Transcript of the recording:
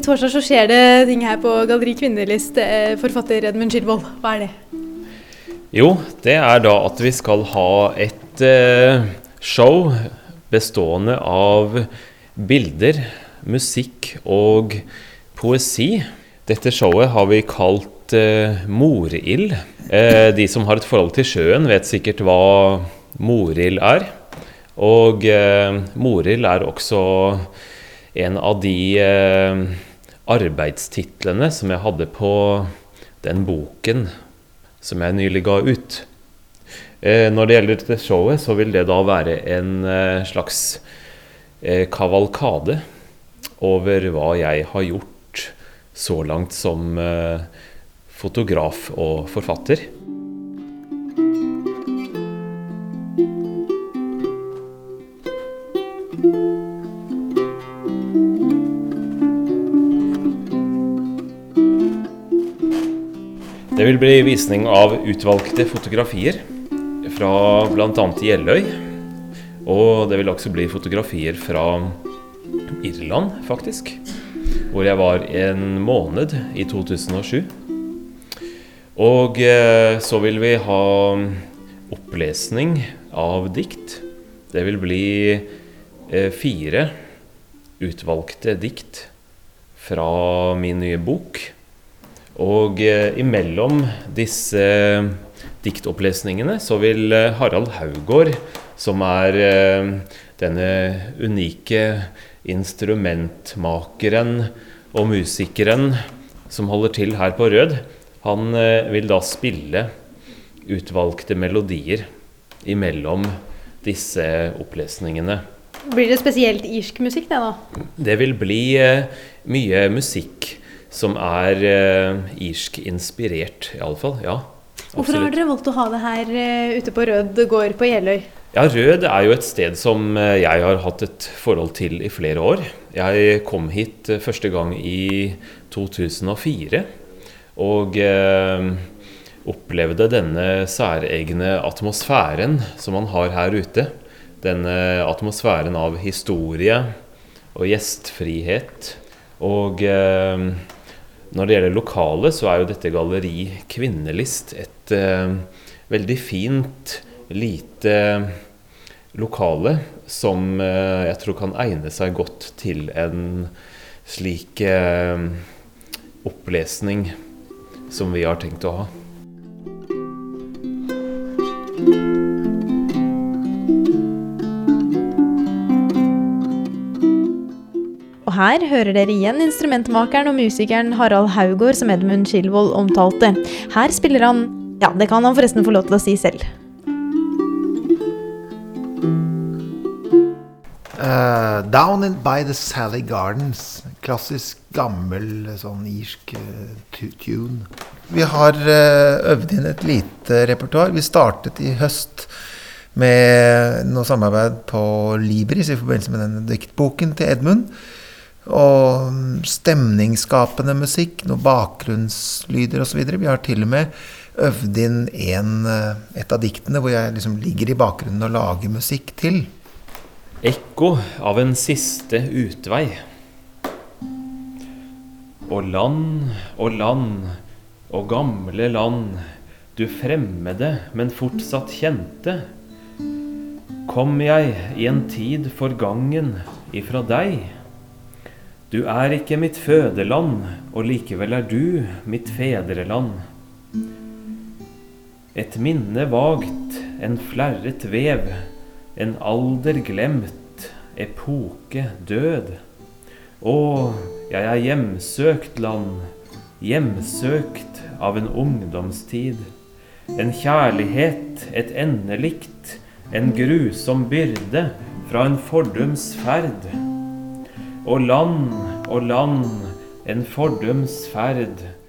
Til torsdag så skjer det ting her på Galleri Kvinnelist. Eh, forfatter Edmund Skirvold, hva er det? Jo, det er da at vi skal ha et eh, show bestående av bilder, musikk og poesi. Dette showet har vi kalt uh, Morild. Uh, de som har et forhold til sjøen, vet sikkert hva morild er. Og uh, morild er også en av de eh, arbeidstitlene som jeg hadde på den boken som jeg nylig ga ut. Eh, når det gjelder dette showet, så vil det da være en eh, slags eh, kavalkade over hva jeg har gjort så langt som fotograf og forfatter. Det vil bli visning av utvalgte fotografier fra bl.a. Gjelløy. Og det vil også bli fotografier fra Irland, faktisk. Hvor jeg var en måned i 2007. Og eh, så vil vi ha opplesning av dikt. Det vil bli eh, fire utvalgte dikt fra min nye bok. Og eh, imellom disse diktopplesningene så vil eh, Harald Haugård, som er eh, denne unike instrumentmakeren og musikeren som holder til her på Rød, han eh, vil da spille utvalgte melodier imellom disse opplesningene. Blir det spesielt irsk musikk, det da? Det vil bli eh, mye musikk som er eh, irsk inspirert, iallfall. Ja. Hvorfor har dere valgt å ha det her uh, ute på Rød gård på Jeløy? Ja, Rød er jo et sted som eh, jeg har hatt et forhold til i flere år. Jeg kom hit eh, første gang i 2004. Og eh, opplevde denne særegne atmosfæren som man har her ute. Denne atmosfæren av historie og gjestfrihet. Og eh, når det gjelder lokale, så er jo dette Galleri Kvinnelist et eh, veldig fint, lite lokale som eh, jeg tror kan egne seg godt til en slik eh, opplesning som vi har tenkt å ha. Og her hører dere igjen instrumentmakeren og musikeren Harald Haugård som Edmund Skilvold omtalte. Her spiller han Ja, det kan han forresten få lov til å si selv. Uh, Down in by the Sally Gardens. Klassisk, gammel, sånn irsk uh, tune. Vi har uh, øvd inn et lite repertoar. Vi startet i høst med noe samarbeid på Libris i forbindelse med denne diktboken til Edmund. Og stemningsskapende musikk, noen bakgrunnslyder osv. Vi har til og med øvd inn en, eh, et av diktene hvor jeg liksom ligger i bakgrunnen og lager musikk til. Ekko av en siste utvei. Og land og land og gamle land, du fremmede, men fortsatt kjente. Kom jeg i en tid forgangen ifra deg? Du er ikke mitt fødeland, og likevel er du mitt fedreland. Et minne vagt, en flerret vev, en alder glemt, epoke død. Å, jeg er hjemsøkt land, hjemsøkt av en ungdomstid. En kjærlighet, et endelikt, en grusom byrde fra en fordums ferd. Og land og land, en fordums ferd.